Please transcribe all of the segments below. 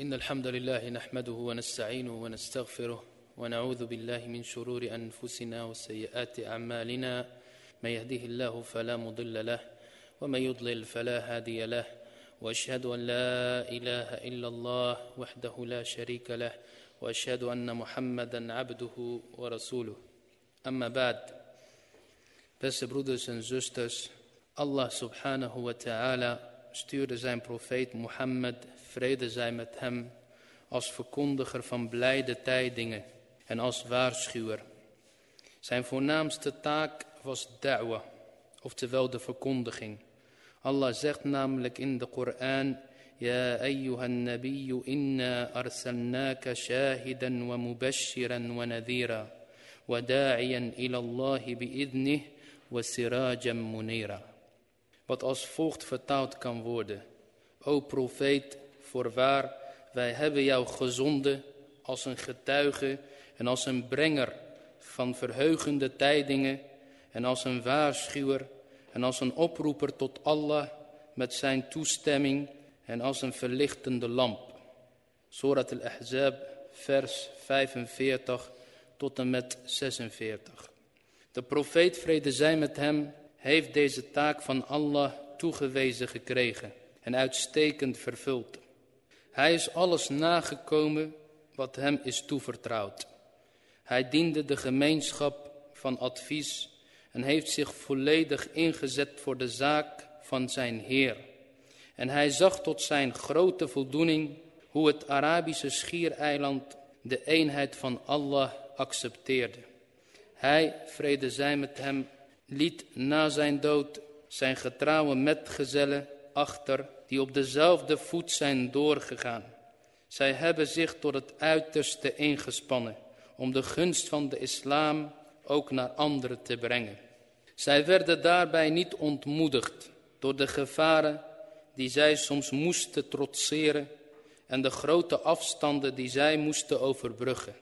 إن الحمد لله نحمده ونستعينه ونستغفره ونعوذ بالله من شرور أنفسنا وسيئات أعمالنا. من يهده الله فلا مضل له ومن يضلل فلا هادي له وأشهد أن لا إله إلا الله وحده لا شريك له وأشهد أن محمدا عبده ورسوله. أما بعد Beste broeders en zusters, Allah subhanahu wa ta'ala stuurde zijn profeet vrede zij met hem, als verkondiger van blijde tijdingen en als waarschuwer. Zijn voornaamste taak was da'wa, oftewel de verkondiging. Allah zegt namelijk in de Koran, inna arsalnaka shahidan wa mubashiran wa nadhira, wa da'iyan ila Allahi bi'idnih wa sirajan munira. Wat als volgt vertaald kan worden. O profeet, voorwaar, wij hebben jou gezonden als een getuige en als een brenger van verheugende tijdingen en als een waarschuwer en als een oproeper tot Allah met zijn toestemming en als een verlichtende lamp. Surat al-Ahzab, vers 45 tot en met 46. De profeet, vrede zij met hem, heeft deze taak van Allah toegewezen gekregen en uitstekend vervuld. Hij is alles nagekomen wat hem is toevertrouwd. Hij diende de gemeenschap van advies en heeft zich volledig ingezet voor de zaak van zijn Heer. En hij zag tot zijn grote voldoening hoe het Arabische schiereiland de eenheid van Allah accepteerde. Hij, vrede zij met hem, liet na zijn dood zijn getrouwe metgezellen achter die op dezelfde voet zijn doorgegaan. Zij hebben zich tot het uiterste ingespannen om de gunst van de islam ook naar anderen te brengen. Zij werden daarbij niet ontmoedigd door de gevaren die zij soms moesten trotseren en de grote afstanden die zij moesten overbruggen.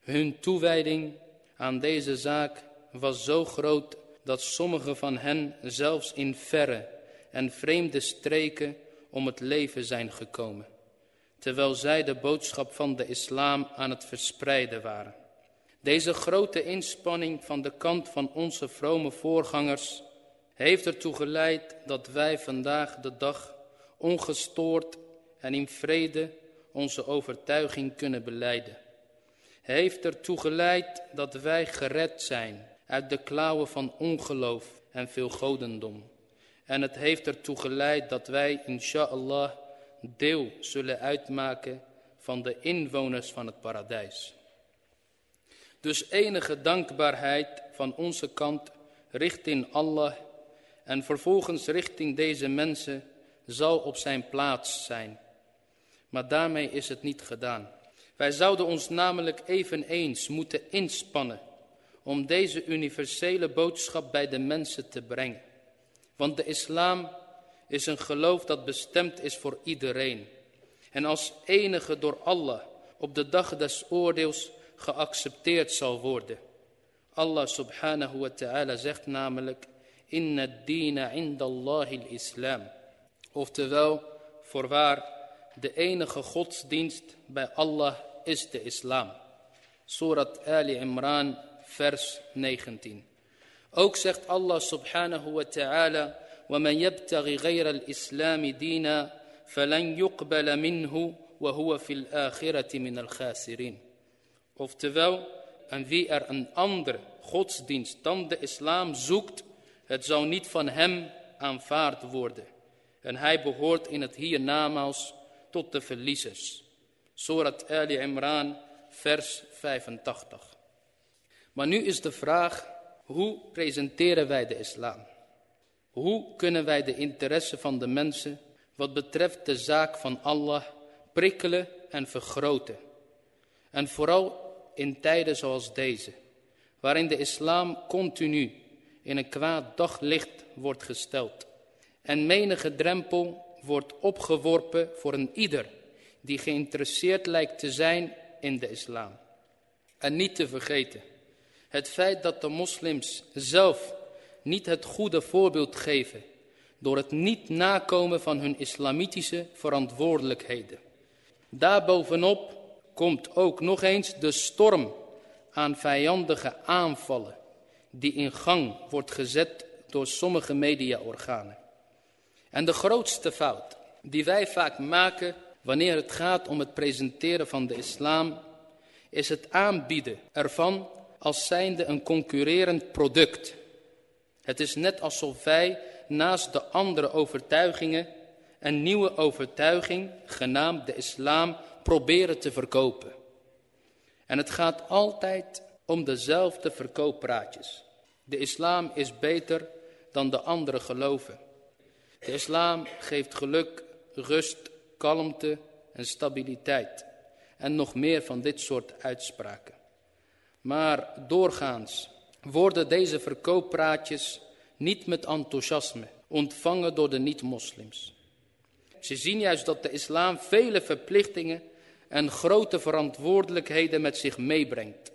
Hun toewijding aan deze zaak was zo groot dat sommige van hen zelfs in verre en vreemde streken om het leven zijn gekomen, terwijl zij de boodschap van de islam aan het verspreiden waren. Deze grote inspanning van de kant van onze vrome voorgangers heeft ertoe geleid dat wij vandaag de dag ongestoord en in vrede onze overtuiging kunnen beleiden. Heeft ertoe geleid dat wij gered zijn uit de klauwen van ongeloof en veel godendom. En het heeft ertoe geleid dat wij, inshallah, deel zullen uitmaken van de inwoners van het paradijs. Dus enige dankbaarheid van onze kant richting Allah en vervolgens richting deze mensen zal op zijn plaats zijn. Maar daarmee is het niet gedaan. Wij zouden ons namelijk eveneens moeten inspannen om deze universele boodschap bij de mensen te brengen. Want de islam is een geloof dat bestemd is voor iedereen. En als enige door Allah op de dag des oordeels geaccepteerd zal worden. Allah subhanahu wa ta'ala zegt namelijk, Inna dina inda Allahi islam. Oftewel, voorwaar, de enige godsdienst bij Allah is de islam. Surat Ali Imran, vers 19. Ook zegt Allah subhanahu wa ta'ala, وَمَنْ يَبْتَغِ غَيْرَ الْإِسْلَامِ دِينًا فَلَنْ يُقْبَلَ مِنْهُ وَهُوَ فِي الْآخِرَةِ مِنَ الْخَاسِرِينَ Oftewel, en wie er een andere godsdienst dan de islam zoekt, het zou niet van hem aanvaard worden. En hij behoort in het hiernamaals tot de verliezers. Surat Ali Imran, vers 85. Maar nu is de vraag, hoe presenteren wij de islam? Hoe kunnen wij de interesse van de mensen wat betreft de zaak van Allah prikkelen en vergroten? En vooral in tijden zoals deze, waarin de islam continu in een kwaad daglicht wordt gesteld. En menige drempel wordt opgeworpen voor een ieder die geïnteresseerd lijkt te zijn in de islam. En niet te vergeten, het feit dat de moslims zelf niet het goede voorbeeld geven door het niet nakomen van hun islamitische verantwoordelijkheden. Daarbovenop komt ook nog eens de storm aan vijandige aanvallen die in gang wordt gezet door sommige mediaorganen. En de grootste fout die wij vaak maken wanneer het gaat om het presenteren van de islam, is het aanbieden ervan als zijnde een concurrerend product. Het is net alsof wij naast de andere overtuigingen een nieuwe overtuiging, genaamd de islam, proberen te verkopen. En het gaat altijd om dezelfde verkooppraatjes. De islam is beter dan de andere geloven. De islam geeft geluk, rust, kalmte en stabiliteit. En nog meer van dit soort uitspraken. Maar doorgaans worden deze verkooppraatjes niet met enthousiasme ontvangen door de niet-moslims. Ze zien juist dat de islam vele verplichtingen en grote verantwoordelijkheden met zich meebrengt.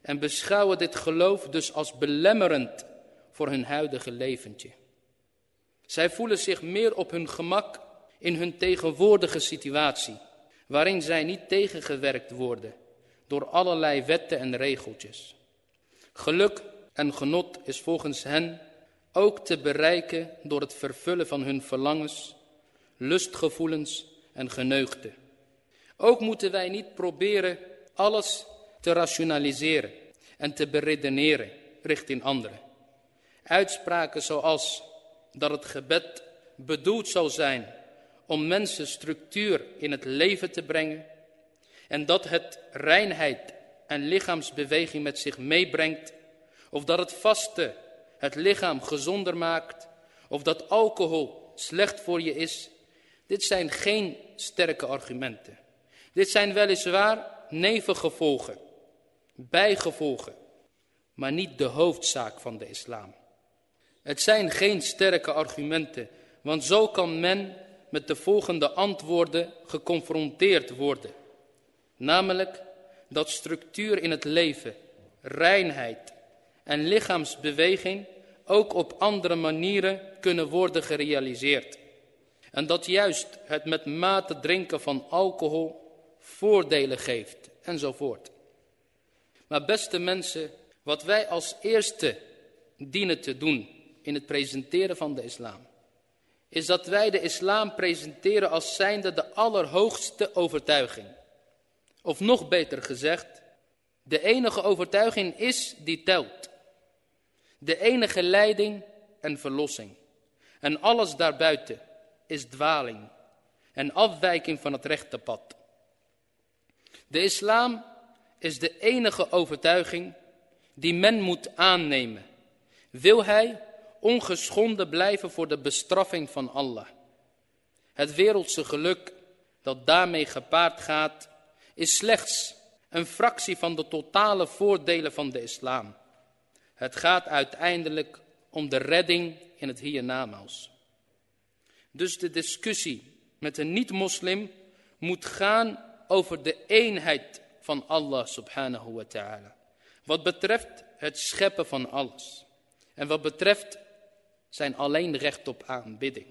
En beschouwen dit geloof dus als belemmerend voor hun huidige leventje. Zij voelen zich meer op hun gemak in hun tegenwoordige situatie, waarin zij niet tegengewerkt worden door allerlei wetten en regeltjes. Geluk en genot is volgens hen ook te bereiken door het vervullen van hun verlangens, lustgevoelens en geneugden. Ook moeten wij niet proberen alles te rationaliseren en te beredeneren richting anderen. Uitspraken zoals dat het gebed bedoeld zou zijn om mensen structuur in het leven te brengen en dat het reinheid en lichaamsbeweging met zich meebrengt, of dat het vaste het lichaam gezonder maakt, of dat alcohol slecht voor je is, dit zijn geen sterke argumenten. Dit zijn weliswaar nevengevolgen, bijgevolgen, maar niet de hoofdzaak van de islam. Het zijn geen sterke argumenten, want zo kan men met de volgende antwoorden geconfronteerd worden. Namelijk dat structuur in het leven, reinheid en lichaamsbeweging ook op andere manieren kunnen worden gerealiseerd. En dat juist het met mate drinken van alcohol voordelen geeft enzovoort. Maar beste mensen, wat wij als eerste dienen te doen in het presenteren van de islam, is dat wij de islam presenteren als zijnde de allerhoogste overtuiging. Of nog beter gezegd, de enige overtuiging is die telt. De enige leiding en verlossing. En alles daarbuiten is dwaling en afwijking van het rechte pad. De islam is de enige overtuiging die men moet aannemen. Wil hij ongeschonden blijven voor de bestraffing van Allah. Het wereldse geluk dat daarmee gepaard gaat, is slechts een fractie van de totale voordelen van de islam. Het gaat uiteindelijk om de redding in het hiernamaals. Dus de discussie met een niet-moslim moet gaan over de eenheid van Allah subhanahu wa ta'ala. Wat betreft het scheppen van alles. En wat betreft zijn alleen recht op aanbidding.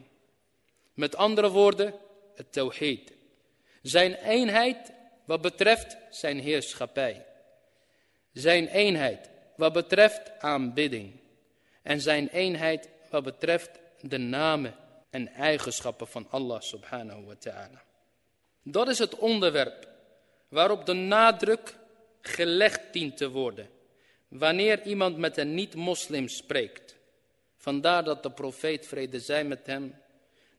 Met andere woorden, het tawhid. Zijn eenheid wat betreft zijn heerschappij. Zijn eenheid wat betreft aanbidding. En zijn eenheid wat betreft de namen en eigenschappen van Allah subhanahu wa ta'ala. Dat is het onderwerp waarop de nadruk gelegd dient te worden. Wanneer iemand met een niet-moslim spreekt. Vandaar dat de profeet vrede zij met hem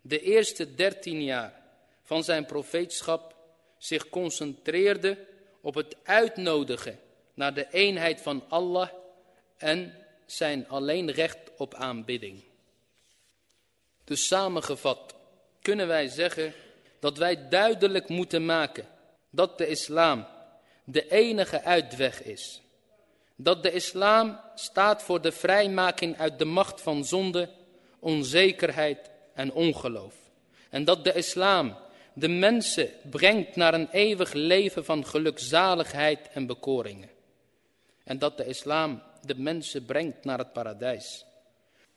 de eerste dertien jaar van zijn profeetschap zich concentreerde op het uitnodigen naar de eenheid van Allah en zijn alleen recht op aanbidding. Dus samengevat kunnen wij zeggen dat wij duidelijk moeten maken dat de islam de enige uitweg is dat de islam staat voor de vrijmaking uit de macht van zonde, onzekerheid en ongeloof. En dat de islam de mensen brengt naar een eeuwig leven van gelukzaligheid en bekoringen. En dat de islam de mensen brengt naar het paradijs.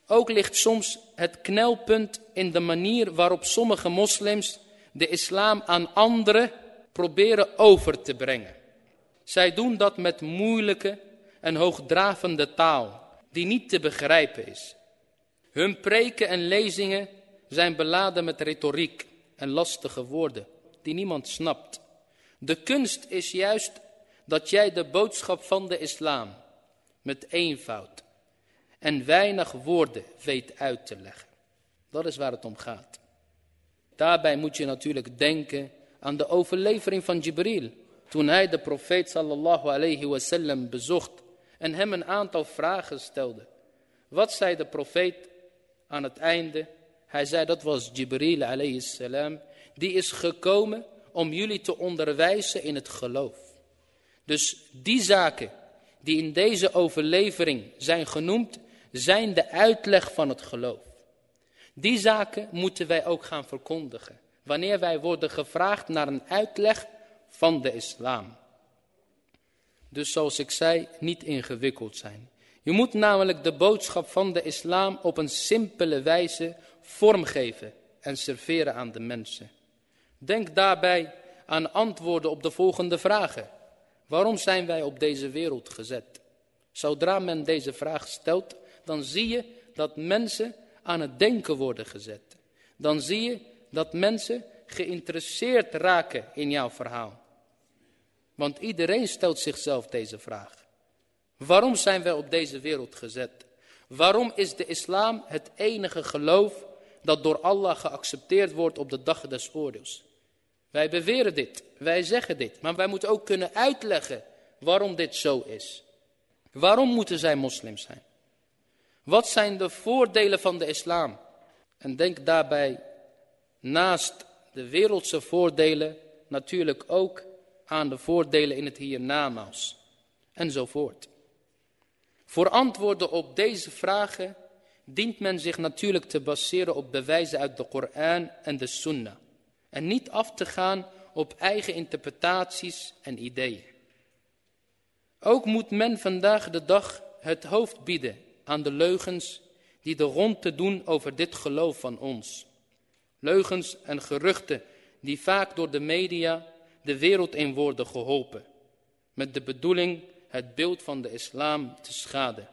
Ook ligt soms het knelpunt in de manier waarop sommige moslims de islam aan anderen proberen over te brengen. Zij doen dat met moeilijke en hoogdravende taal, die niet te begrijpen is. Hun preken en lezingen zijn beladen met retoriek en lastige woorden, die niemand snapt. De kunst is juist dat jij de boodschap van de islam met eenvoud en weinig woorden weet uit te leggen. Dat is waar het om gaat. Daarbij moet je natuurlijk denken aan de overlevering van Jibril. Toen hij de profeet sallallahu alayhi wasallam bezocht en hem een aantal vragen stelde. Wat zei de profeet aan het einde? Hij zei dat was Jibril alayhi salam. Die is gekomen om jullie te onderwijzen in het geloof. Dus die zaken die in deze overlevering zijn genoemd, zijn de uitleg van het geloof. Die zaken moeten wij ook gaan verkondigen. Wanneer wij worden gevraagd naar een uitleg van de islam. Dus zoals ik zei, niet ingewikkeld zijn. Je moet namelijk de boodschap van de islam op een simpele wijze vormgeven en serveren aan de mensen. Denk daarbij aan antwoorden op de volgende vragen. Waarom zijn wij op deze wereld gezet? Zodra men deze vraag stelt, dan zie je dat mensen aan het denken worden gezet. Dan zie je dat mensen geïnteresseerd raken in jouw verhaal. Want iedereen stelt zichzelf deze vraag. Waarom zijn wij op deze wereld gezet? Waarom is de islam het enige geloof dat door Allah geaccepteerd wordt op de dag des oordeels? Wij beweren dit, wij zeggen dit, maar wij moeten ook kunnen uitleggen waarom dit zo is. Waarom moeten zij moslims zijn? Wat zijn de voordelen van de islam? En denk daarbij naast de wereldse voordelen natuurlijk ook aan de voordelen in het hiernamaals. Enzovoort. Voor antwoorden op deze vragen dient men zich natuurlijk te baseren op bewijzen uit de Koran en de Sunnah. En niet af te gaan op eigen interpretaties en ideeën. Ook moet men vandaag de dag het hoofd bieden aan de leugens die de rond te doen over dit geloof van ons. Leugens en geruchten die vaak door de media de wereld in worden geholpen. Met de bedoeling het beeld van de islam te schaden.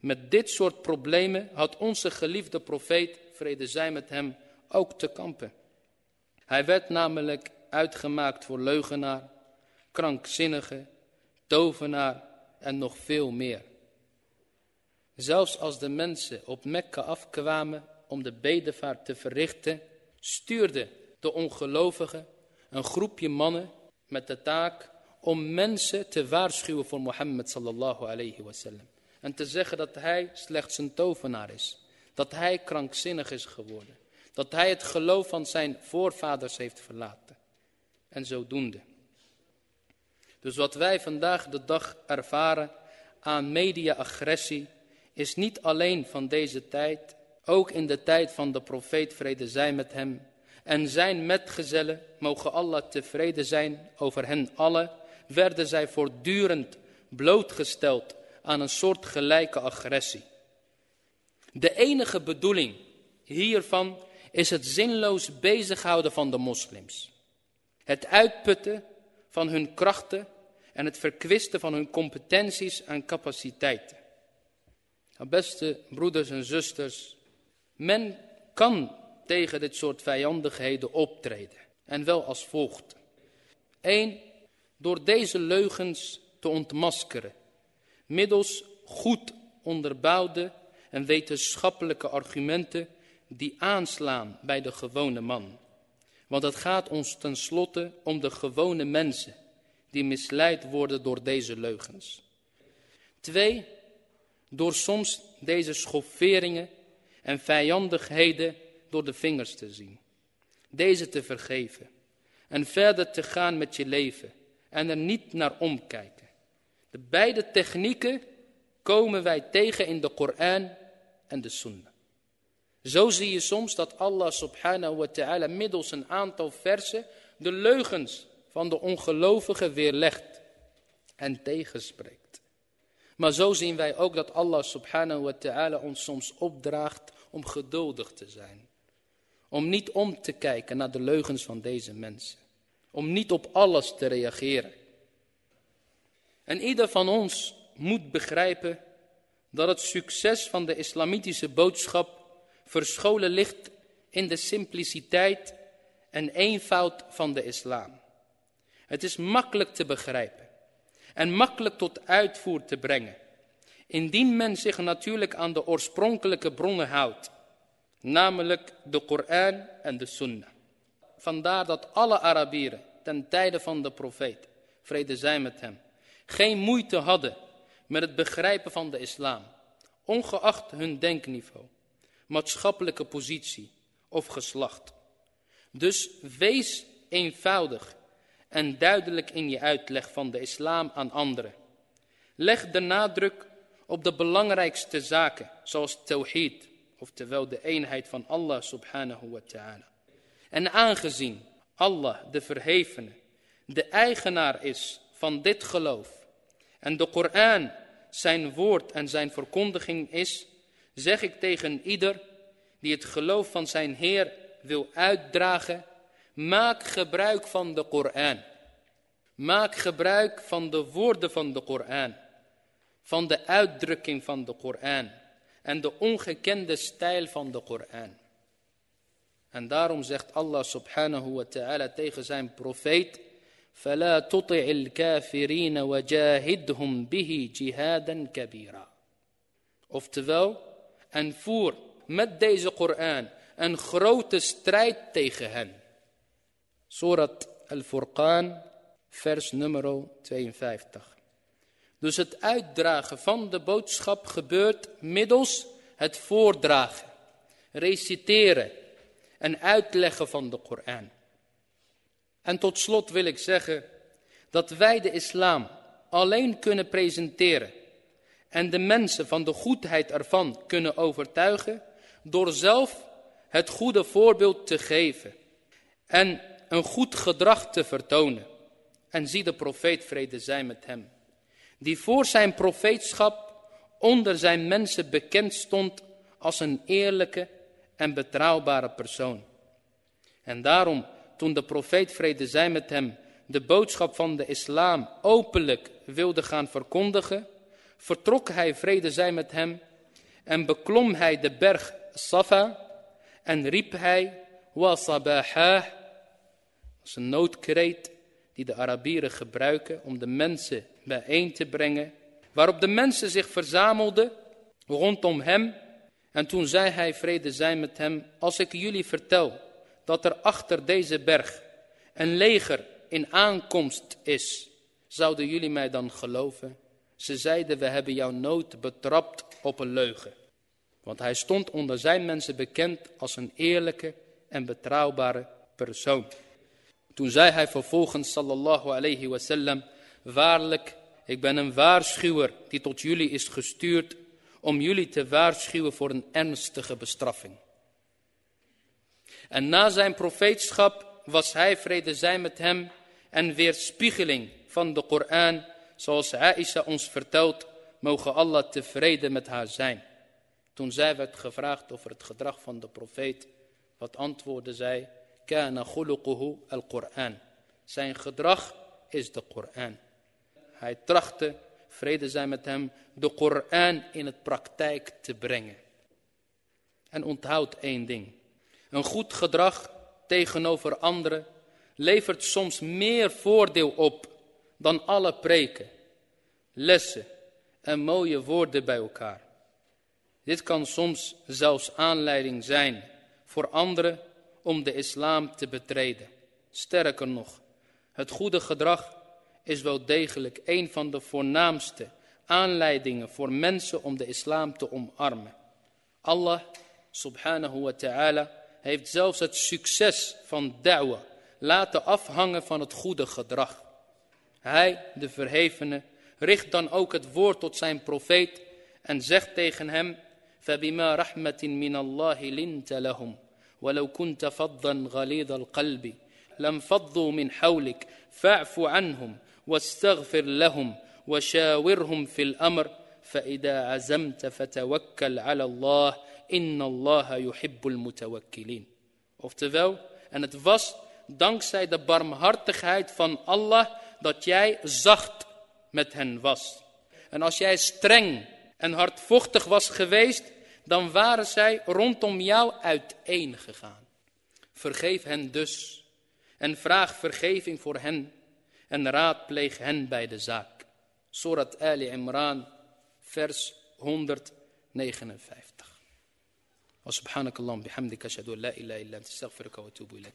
Met dit soort problemen had onze geliefde profeet, vrede zij met hem, ook te kampen. Hij werd namelijk uitgemaakt voor leugenaar, krankzinnige, tovenaar en nog veel meer. Zelfs als de mensen op Mekka afkwamen om de bedevaart te verrichten, stuurde de ongelovigen een groepje mannen met de taak om mensen te waarschuwen voor Mohammed sallallahu alayhi wasallam. En te zeggen dat hij slechts een tovenaar is. Dat hij krankzinnig is geworden. Dat hij het geloof van zijn voorvaders heeft verlaten. En zodoende. Dus wat wij vandaag de dag ervaren aan media-agressie is niet alleen van deze tijd, ook in de tijd van de profeet vrede zij met hem en zijn metgezellen, mogen Allah tevreden zijn over hen allen, werden zij voortdurend blootgesteld aan een soort gelijke agressie. De enige bedoeling hiervan is het zinloos bezighouden van de moslims. Het uitputten van hun krachten en het verkwisten van hun competenties en capaciteiten. Nou, beste broeders en zusters, men kan tegen dit soort vijandigheden optreden. En wel als volgt. 1. Door deze leugens te ontmaskeren. Middels goed onderbouwde en wetenschappelijke argumenten die aanslaan bij de gewone man. Want het gaat ons tenslotte om de gewone mensen die misleid worden door deze leugens. 2. Door soms deze schofferingen en vijandigheden door de vingers te zien. Deze te vergeven. En verder te gaan met je leven. En er niet naar omkijken. De beide technieken komen wij tegen in de Koran en de Sunnah. Zo zie je soms dat Allah subhanahu wa ta'ala middels een aantal versen de leugens van de ongelovigen weerlegt en tegenspreekt. Maar zo zien wij ook dat Allah subhanahu wa ta'ala ons soms opdraagt om geduldig te zijn Om niet om te kijken naar de leugens van deze mensen. Om niet op alles te reageren. En ieder van ons moet begrijpen dat het succes van de islamitische boodschap verscholen ligt in de simpliciteit en eenvoud van de islam. Het is makkelijk te begrijpen en makkelijk tot uitvoer te brengen, indien men zich natuurlijk aan de oorspronkelijke bronnen houdt, namelijk de Koran en de Sunnah. Vandaar dat alle Arabieren ten tijde van de profeet, vrede zij met hem, geen moeite hadden met het begrijpen van de islam, ongeacht hun denkniveau, maatschappelijke positie of geslacht. Dus wees eenvoudig en duidelijk in je uitleg van de islam aan anderen. Leg de nadruk op de belangrijkste zaken, zoals tawhid, oftewel de eenheid van Allah subhanahu wa ta'ala. En aangezien Allah, de verhevene, de eigenaar is van dit geloof en de Koran zijn woord en zijn verkondiging is, zeg ik tegen ieder die het geloof van zijn Heer wil uitdragen, maak gebruik van de Koran. Maak gebruik van de woorden van de Koran, van de uitdrukking van de Koran en de ongekende stijl van de Koran. En daarom zegt Allah subhanahu wa ta'ala tegen zijn profeet, فلا تطع الكافرين وجاهدهم به جهادا كبيرا. Oftewel, en voer met deze Koran een grote strijd tegen hen. Surat al-Furqan, vers nummer 52. Dus het uitdragen van de boodschap gebeurt middels het voordragen, reciteren en uitleggen van de Koran. En tot slot wil ik zeggen dat wij de islam alleen kunnen presenteren en de mensen van de goedheid ervan kunnen overtuigen door zelf het goede voorbeeld te geven en een goed gedrag te vertonen. En zie de profeet vrede zij met hem, die voor zijn profeetschap onder zijn mensen bekend stond als een eerlijke en betrouwbare persoon. En daarom, toen de profeet vrede zij met hem de boodschap van de islam openlijk wilde gaan verkondigen, vertrok hij vrede zij met hem en beklom hij de berg Safa en riep hij wa sabahah. Dat is een noodkreet die de Arabieren gebruiken om de mensen bijeen te brengen. Waarop de mensen zich verzamelden rondom hem. En toen zei hij, vrede zij met hem, als ik jullie vertel dat er achter deze berg een leger in aankomst is, zouden jullie mij dan geloven? Ze zeiden, we hebben jouw nood betrapt op een leugen. Want hij stond onder zijn mensen bekend als een eerlijke en betrouwbare persoon. Toen zei hij vervolgens sallallahu alayhi wasallam, waarlijk, ik ben een waarschuwer die tot jullie is gestuurd om jullie te waarschuwen voor een ernstige bestraffing. En na zijn profeetschap was hij vrede zij met hem en weerspiegeling van de Koran, zoals Aisha ons vertelt, mogen Allah tevreden met haar zijn. Toen zij werd gevraagd over het gedrag van de profeet, wat antwoordde zij? Kana khuluquhu al-Qur'an. Zijn gedrag is de Koran. Hij trachtte, vrede zij met hem, de Koran in het praktijk te brengen. En onthoud één ding. Een goed gedrag tegenover anderen levert soms meer voordeel op dan alle preken, lessen en mooie woorden bij elkaar. Dit kan soms zelfs aanleiding zijn voor anderen om de islam te betreden. Sterker nog, het goede gedrag is wel degelijk een van de voornaamste aanleidingen voor mensen om de islam te omarmen. Allah subhanahu wa ta'ala heeft zelfs het succes van da'wa laten afhangen van het goede gedrag. Hij, de verhevene, richt dan ook het woord tot zijn profeet en zegt tegen hem, فبما رحمة من الله لنت لهم ولو كنت فظا غليظ القلب لم فضوا من حولك فاعف عنهم واستغفر لهم وشاورهم في الأمر فإذا عزمت فتوكل على الله إن الله يحب المتوكلين Oftewel, en het was dankzij de barmhartigheid van Allah dat jij zacht met hen was. En als jij streng en hardvochtig was geweest, dan waren zij rondom jou uiteen gegaan. Vergeef hen dus en vraag vergeving voor hen en raadpleeg hen bij de zaak. Surat Ali Imran, vers 159. وسبحانك اللهم بحمدك أشهد أن لا إله إلا أنت أستغفرك وأتوب إليك